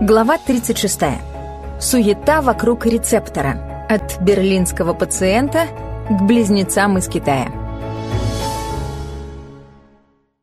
Глава 36. Суета вокруг рецептора. От берлинского пациента к близнецам из Китая.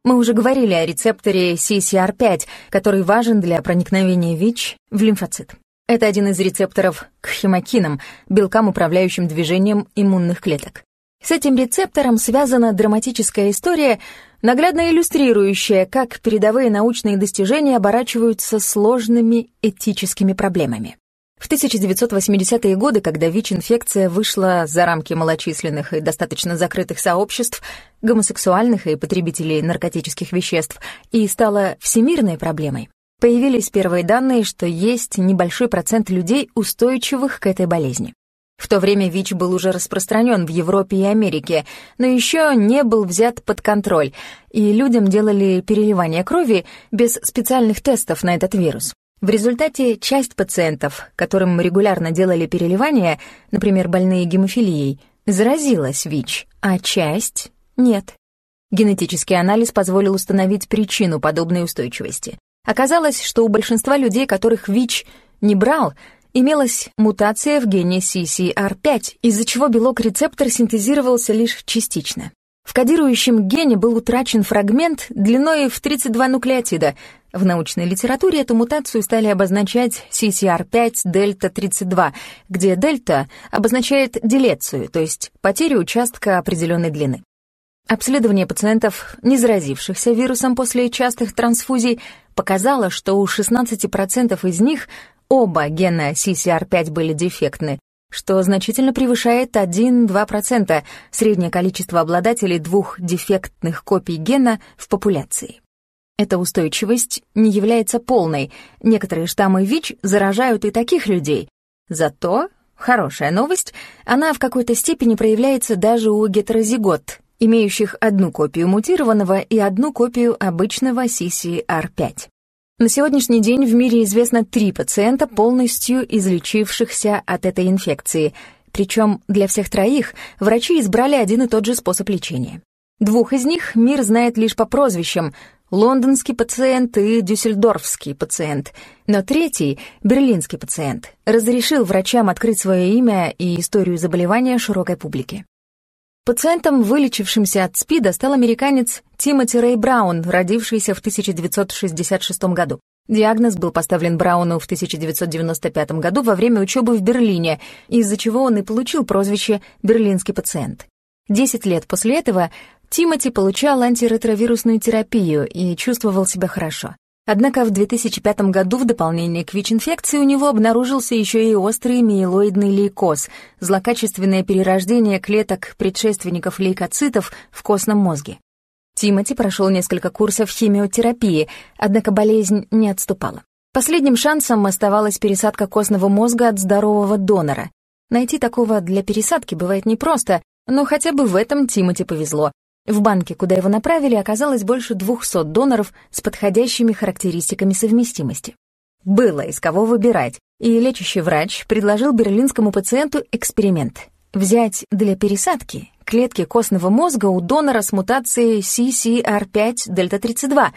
Мы уже говорили о рецепторе CCR5, который важен для проникновения ВИЧ в лимфоцит. Это один из рецепторов к хемокинам, белкам, управляющим движением иммунных клеток. С этим рецептором связана драматическая история, наглядно иллюстрирующая, как передовые научные достижения оборачиваются сложными этическими проблемами. В 1980-е годы, когда ВИЧ-инфекция вышла за рамки малочисленных и достаточно закрытых сообществ, гомосексуальных и потребителей наркотических веществ, и стала всемирной проблемой, появились первые данные, что есть небольшой процент людей, устойчивых к этой болезни. В то время ВИЧ был уже распространен в Европе и Америке, но еще не был взят под контроль, и людям делали переливание крови без специальных тестов на этот вирус. В результате часть пациентов, которым регулярно делали переливание, например, больные гемофилией, заразилась ВИЧ, а часть — нет. Генетический анализ позволил установить причину подобной устойчивости. Оказалось, что у большинства людей, которых ВИЧ не брал, имелась мутация в гене CCR5, из-за чего белок-рецептор синтезировался лишь частично. В кодирующем гене был утрачен фрагмент длиной в 32 нуклеотида. В научной литературе эту мутацию стали обозначать CCR5 дельта 32, где дельта обозначает делецию, то есть потерю участка определенной длины. Обследование пациентов, не заразившихся вирусом после частых трансфузий, показало, что у 16% из них Оба гена CCR5 были дефектны, что значительно превышает 1-2% среднее количество обладателей двух дефектных копий гена в популяции. Эта устойчивость не является полной. Некоторые штаммы ВИЧ заражают и таких людей. Зато, хорошая новость, она в какой-то степени проявляется даже у гетерозигот, имеющих одну копию мутированного и одну копию обычного CCR5. На сегодняшний день в мире известно три пациента, полностью излечившихся от этой инфекции. Причем для всех троих врачи избрали один и тот же способ лечения. Двух из них мир знает лишь по прозвищам лондонский пациент и дюссельдорфский пациент, но третий, берлинский пациент, разрешил врачам открыть свое имя и историю заболевания широкой публике. Пациентом, вылечившимся от СПИДа, стал американец Тимоти Рэй Браун, родившийся в 1966 году. Диагноз был поставлен Брауну в 1995 году во время учебы в Берлине, из-за чего он и получил прозвище «берлинский пациент». Десять лет после этого Тимоти получал антиретровирусную терапию и чувствовал себя хорошо. Однако в 2005 году в дополнение к ВИЧ-инфекции у него обнаружился еще и острый миелоидный лейкоз, злокачественное перерождение клеток предшественников лейкоцитов в костном мозге. Тимати прошел несколько курсов химиотерапии, однако болезнь не отступала. Последним шансом оставалась пересадка костного мозга от здорового донора. Найти такого для пересадки бывает непросто, но хотя бы в этом Тимати повезло. В банке, куда его направили, оказалось больше 200 доноров с подходящими характеристиками совместимости. Было из кого выбирать, и лечащий врач предложил берлинскому пациенту эксперимент. Взять для пересадки клетки костного мозга у донора с мутацией CCR5 дельта-32,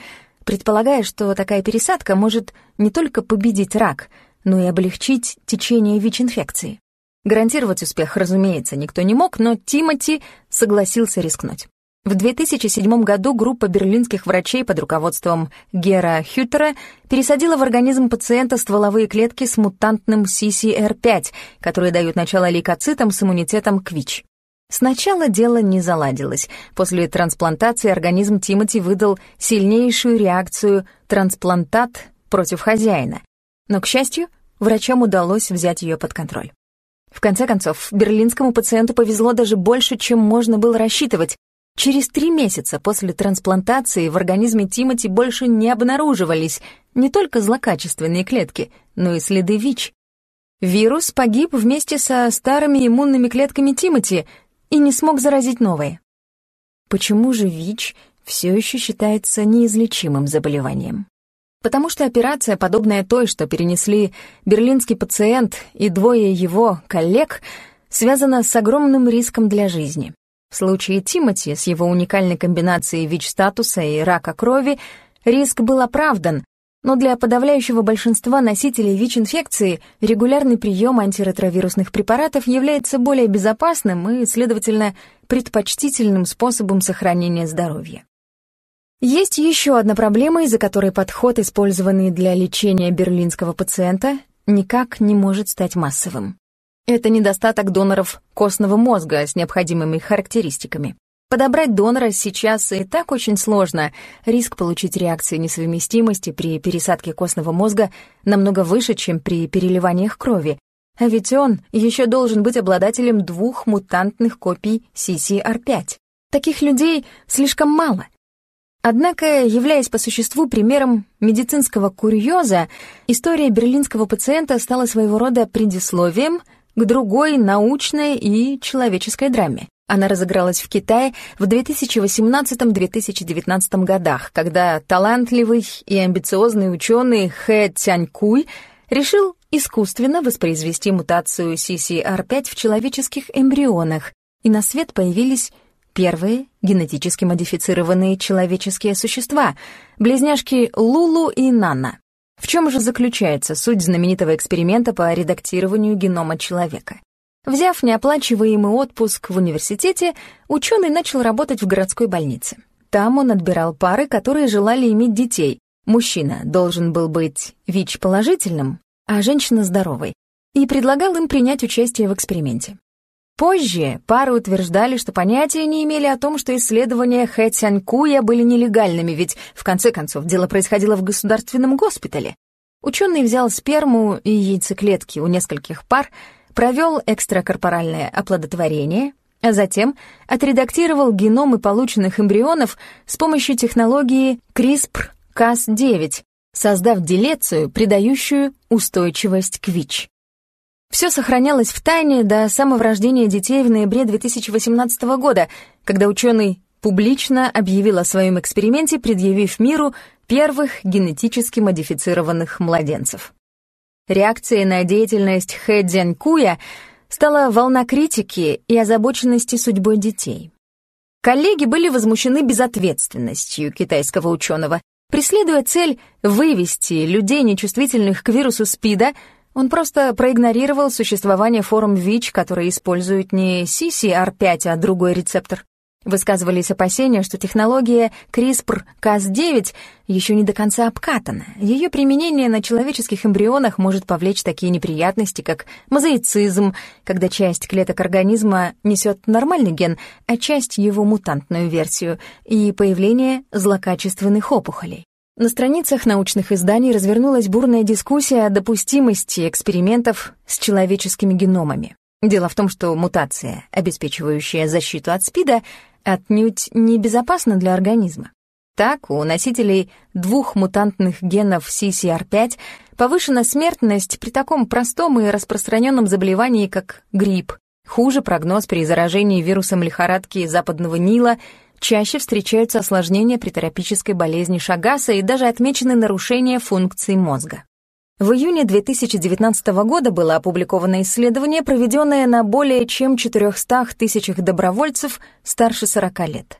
предполагая, что такая пересадка может не только победить рак, но и облегчить течение ВИЧ-инфекции. Гарантировать успех, разумеется, никто не мог, но Тимати согласился рискнуть. В 2007 году группа берлинских врачей под руководством Гера Хютера пересадила в организм пациента стволовые клетки с мутантным CCR5, которые дают начало лейкоцитам с иммунитетом к ВИЧ. Сначала дело не заладилось. После трансплантации организм Тимати выдал сильнейшую реакцию трансплантат против хозяина. Но, к счастью, врачам удалось взять ее под контроль. В конце концов, берлинскому пациенту повезло даже больше, чем можно было рассчитывать. Через три месяца после трансплантации в организме Тимати больше не обнаруживались не только злокачественные клетки, но и следы ВИЧ. Вирус погиб вместе со старыми иммунными клетками Тимати и не смог заразить новые. Почему же ВИЧ все еще считается неизлечимым заболеванием? Потому что операция, подобная той, что перенесли берлинский пациент и двое его коллег, связана с огромным риском для жизни. В случае Тимати с его уникальной комбинацией ВИЧ-статуса и рака крови риск был оправдан, Но для подавляющего большинства носителей ВИЧ-инфекции регулярный прием антиретровирусных препаратов является более безопасным и, следовательно, предпочтительным способом сохранения здоровья. Есть еще одна проблема, из-за которой подход, использованный для лечения берлинского пациента, никак не может стать массовым. Это недостаток доноров костного мозга с необходимыми характеристиками. Подобрать донора сейчас и так очень сложно. Риск получить реакцию несовместимости при пересадке костного мозга намного выше, чем при переливаниях крови. А ведь он еще должен быть обладателем двух мутантных копий CCR5. Таких людей слишком мало. Однако, являясь по существу примером медицинского курьеза, история берлинского пациента стала своего рода предисловием к другой научной и человеческой драме. Она разыгралась в Китае в 2018-2019 годах, когда талантливый и амбициозный ученый Хэ Цянькуй решил искусственно воспроизвести мутацию CCR5 в человеческих эмбрионах, и на свет появились первые генетически модифицированные человеческие существа, близняшки Лулу и Нана. В чем же заключается суть знаменитого эксперимента по редактированию генома человека? Взяв неоплачиваемый отпуск в университете, ученый начал работать в городской больнице. Там он отбирал пары, которые желали иметь детей. Мужчина должен был быть ВИЧ-положительным, а женщина здоровой, и предлагал им принять участие в эксперименте. Позже пары утверждали, что понятия не имели о том, что исследования Хэ Цянькуя были нелегальными, ведь, в конце концов, дело происходило в государственном госпитале. Ученый взял сперму и яйцеклетки у нескольких пар провел экстракорпоральное оплодотворение, а затем отредактировал геномы полученных эмбрионов с помощью технологии CRISPR-Cas9, создав делецию, придающую устойчивость к ВИЧ. Все сохранялось в тайне до самого рождения детей в ноябре 2018 года, когда ученый публично объявил о своем эксперименте, предъявив миру первых генетически модифицированных младенцев. Реакцией на деятельность Хэ Дзянькуя стала волна критики и озабоченности судьбой детей. Коллеги были возмущены безответственностью китайского ученого. Преследуя цель вывести людей, нечувствительных к вирусу СПИДа, он просто проигнорировал существование форм ВИЧ, которые используют не CCR5, а другой рецептор. Высказывались опасения, что технология CRISPR-Cas9 еще не до конца обкатана. Ее применение на человеческих эмбрионах может повлечь такие неприятности, как мозаицизм, когда часть клеток организма несет нормальный ген, а часть его мутантную версию, и появление злокачественных опухолей. На страницах научных изданий развернулась бурная дискуссия о допустимости экспериментов с человеческими геномами. Дело в том, что мутация, обеспечивающая защиту от СПИДа, отнюдь не безопасна для организма. Так, у носителей двух мутантных генов CCR5 повышена смертность при таком простом и распространенном заболевании, как грипп. Хуже прогноз при заражении вирусом лихорадки западного Нила, чаще встречаются осложнения при терапической болезни Шагаса и даже отмечены нарушения функций мозга. В июне 2019 года было опубликовано исследование, проведенное на более чем 400 тысячах добровольцев старше 40 лет.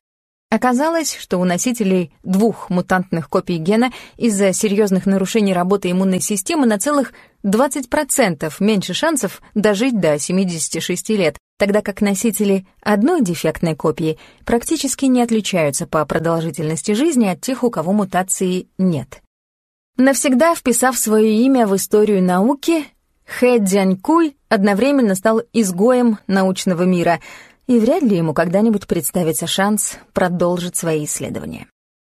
Оказалось, что у носителей двух мутантных копий гена из-за серьезных нарушений работы иммунной системы на целых 20% меньше шансов дожить до 76 лет, тогда как носители одной дефектной копии практически не отличаются по продолжительности жизни от тех, у кого мутации нет. Навсегда вписав свое имя в историю науки, Хэ Дзянькуй одновременно стал изгоем научного мира, и вряд ли ему когда-нибудь представится шанс продолжить свои исследования.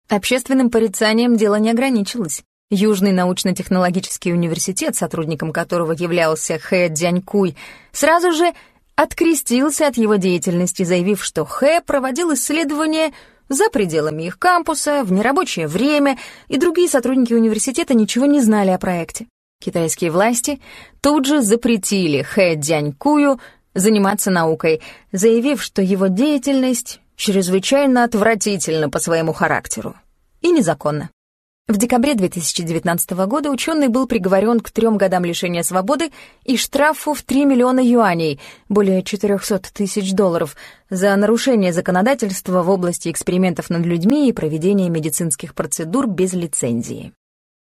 Общественным порицанием дело не ограничилось. Южный научно-технологический университет, сотрудником которого являлся Хэ Дзянькуй, сразу же открестился от его деятельности, заявив, что Хэ проводил исследования за пределами их кампуса, в нерабочее время, и другие сотрудники университета ничего не знали о проекте. Китайские власти тут же запретили Хэ Дзянькую заниматься наукой, заявив, что его деятельность чрезвычайно отвратительна по своему характеру и незаконна. В декабре 2019 года ученый был приговорен к трем годам лишения свободы и штрафу в 3 миллиона юаней, более 400 тысяч долларов, за нарушение законодательства в области экспериментов над людьми и проведение медицинских процедур без лицензии.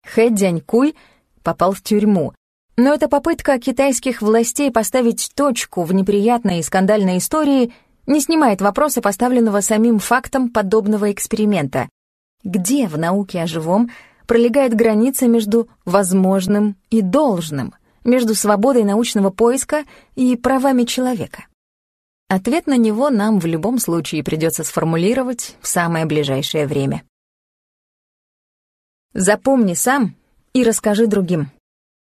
Хэ Дзянькуй попал в тюрьму. Но эта попытка китайских властей поставить точку в неприятной и скандальной истории не снимает вопроса, поставленного самим фактом подобного эксперимента. Где в науке о живом пролегает граница между возможным и должным, между свободой научного поиска и правами человека? Ответ на него нам в любом случае придется сформулировать в самое ближайшее время. Запомни сам и расскажи другим.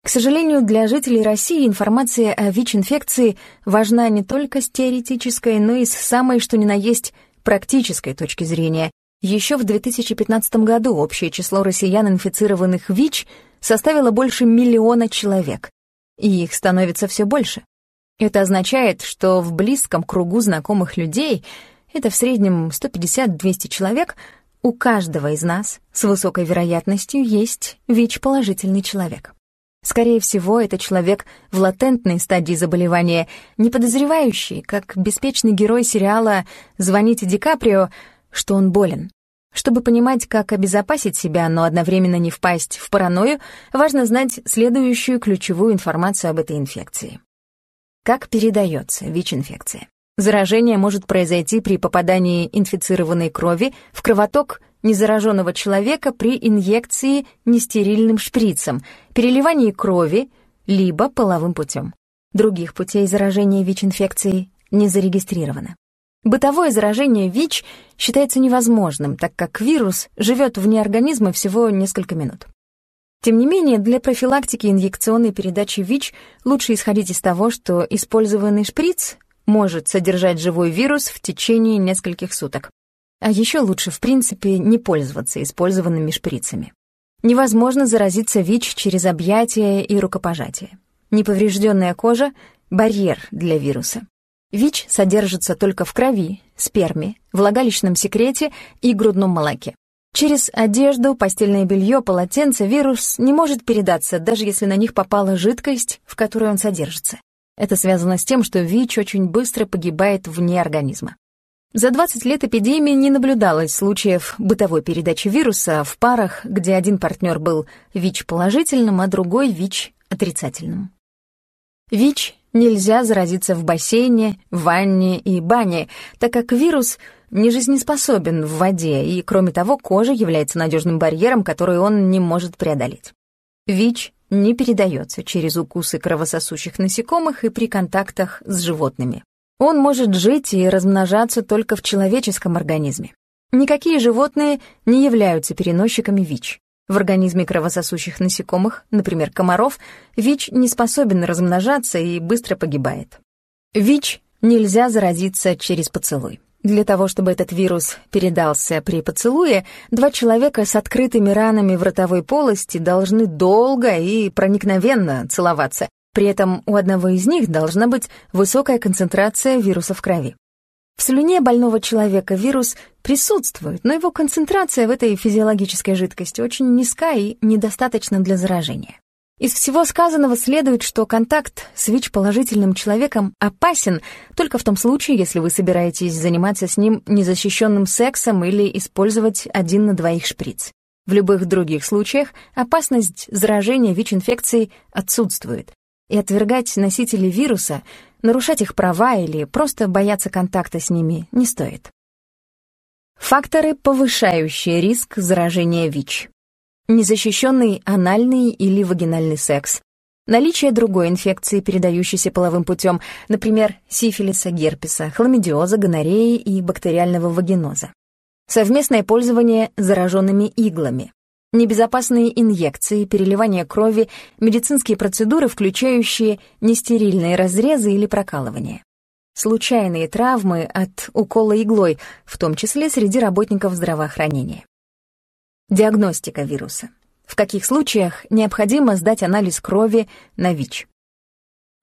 К сожалению, для жителей России информация о ВИЧ-инфекции важна не только с теоретической, но и с самой, что ни на есть, практической точки зрения. Еще в 2015 году общее число россиян, инфицированных ВИЧ, составило больше миллиона человек, и их становится все больше. Это означает, что в близком кругу знакомых людей, это в среднем 150-200 человек, у каждого из нас с высокой вероятностью есть ВИЧ-положительный человек. Скорее всего, это человек в латентной стадии заболевания, не подозревающий, как беспечный герой сериала «Звоните Ди Каприо», что он болен. Чтобы понимать, как обезопасить себя, но одновременно не впасть в паранойю, важно знать следующую ключевую информацию об этой инфекции. Как передается ВИЧ-инфекция? Заражение может произойти при попадании инфицированной крови в кровоток незараженного человека при инъекции нестерильным шприцем, переливании крови, либо половым путем. Других путей заражения ВИЧ-инфекцией не зарегистрировано. Бытовое заражение ВИЧ считается невозможным, так как вирус живет вне организма всего несколько минут. Тем не менее, для профилактики инъекционной передачи ВИЧ лучше исходить из того, что использованный шприц может содержать живой вирус в течение нескольких суток. А еще лучше, в принципе, не пользоваться использованными шприцами. Невозможно заразиться ВИЧ через объятия и рукопожатие. Неповрежденная кожа — барьер для вируса. ВИЧ содержится только в крови, сперме, влагалищном секрете и грудном молоке. Через одежду, постельное белье, полотенце вирус не может передаться, даже если на них попала жидкость, в которой он содержится. Это связано с тем, что ВИЧ очень быстро погибает вне организма. За 20 лет эпидемии не наблюдалось случаев бытовой передачи вируса в парах, где один партнер был ВИЧ-положительным, а другой ВИЧ-отрицательным. ВИЧ нельзя заразиться в бассейне, ванне и бане, так как вирус не жизнеспособен в воде, и, кроме того, кожа является надежным барьером, который он не может преодолеть. ВИЧ не передается через укусы кровососущих насекомых и при контактах с животными. Он может жить и размножаться только в человеческом организме. Никакие животные не являются переносчиками ВИЧ. В организме кровососущих насекомых, например, комаров, ВИЧ не способен размножаться и быстро погибает. ВИЧ нельзя заразиться через поцелуй. Для того, чтобы этот вирус передался при поцелуе, два человека с открытыми ранами в ротовой полости должны долго и проникновенно целоваться. При этом у одного из них должна быть высокая концентрация вируса в крови. В слюне больного человека вирус присутствует, но его концентрация в этой физиологической жидкости очень низка и недостаточна для заражения. Из всего сказанного следует, что контакт с ВИЧ-положительным человеком опасен только в том случае, если вы собираетесь заниматься с ним незащищенным сексом или использовать один на двоих шприц. В любых других случаях опасность заражения ВИЧ-инфекцией отсутствует, и отвергать носителей вируса, нарушать их права или просто бояться контакта с ними не стоит. Факторы, повышающие риск заражения ВИЧ. Незащищенный анальный или вагинальный секс, наличие другой инфекции, передающейся половым путем, например, сифилиса, герпеса, хламидиоза, гонореи и бактериального вагиноза, совместное пользование зараженными иглами, небезопасные инъекции, переливание крови, медицинские процедуры, включающие нестерильные разрезы или прокалывание. Случайные травмы от укола иглой, в том числе среди работников здравоохранения. Диагностика вируса. В каких случаях необходимо сдать анализ крови на ВИЧ?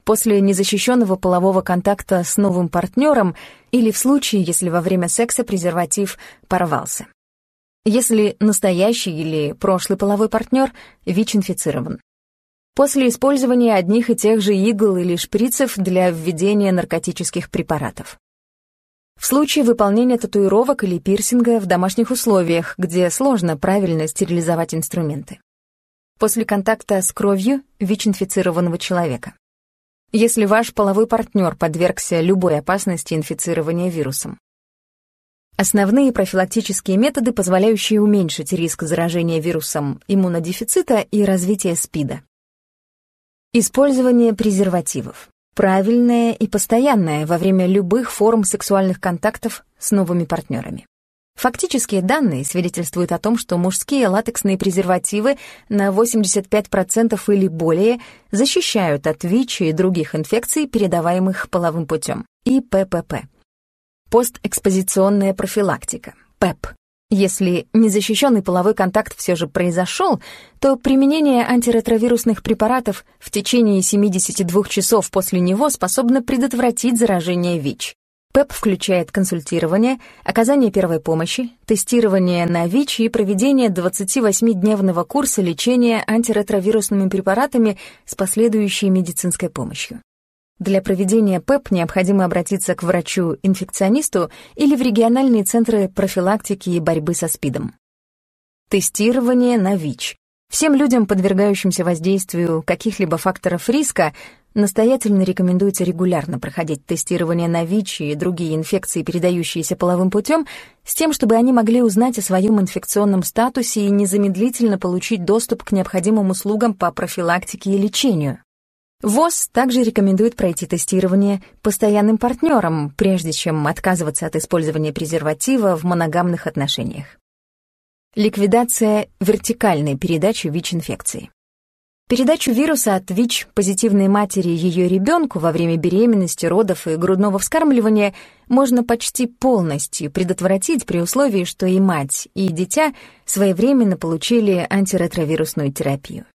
После незащищенного полового контакта с новым партнером или в случае, если во время секса презерватив порвался. Если настоящий или прошлый половой партнер ВИЧ-инфицирован. После использования одних и тех же игл или шприцев для введения наркотических препаратов. В случае выполнения татуировок или пирсинга в домашних условиях, где сложно правильно стерилизовать инструменты. после контакта с кровью ВИЧ-инфицированного человека. Если ваш половой партнер подвергся любой опасности инфицирования вирусом. Основные профилактические методы, позволяющие уменьшить риск заражения вирусом иммунодефицита и развития СПИДа. Использование презервативов. Правильное и постоянное во время любых форм сексуальных контактов с новыми партнерами. Фактические данные свидетельствуют о том, что мужские латексные презервативы на 85% или более защищают от ВИЧ и других инфекций, передаваемых половым путем, и ППП. Постэкспозиционная профилактика, ПЭП. Если незащищенный половой контакт все же произошел, то применение антиретровирусных препаратов в течение 72 часов после него способно предотвратить заражение ВИЧ. ПЭП включает консультирование, оказание первой помощи, тестирование на ВИЧ и проведение 28-дневного курса лечения антиретровирусными препаратами с последующей медицинской помощью. Для проведения ПЭП необходимо обратиться к врачу-инфекционисту или в региональные центры профилактики и борьбы со СПИДом. Тестирование на ВИЧ. Всем людям, подвергающимся воздействию каких-либо факторов риска, Настоятельно рекомендуется регулярно проходить тестирование на ВИЧ и другие инфекции, передающиеся половым путем, с тем, чтобы они могли узнать о своем инфекционном статусе и незамедлительно получить доступ к необходимым услугам по профилактике и лечению. ВОЗ также рекомендует пройти тестирование постоянным партнерам, прежде чем отказываться от использования презерватива в моногамных отношениях. Ликвидация вертикальной передачи ВИЧ-инфекции. Передачу вируса от ВИЧ позитивной матери ее ребенку во время беременности, родов и грудного вскармливания можно почти полностью предотвратить при условии, что и мать, и дитя своевременно получили антиретровирусную терапию.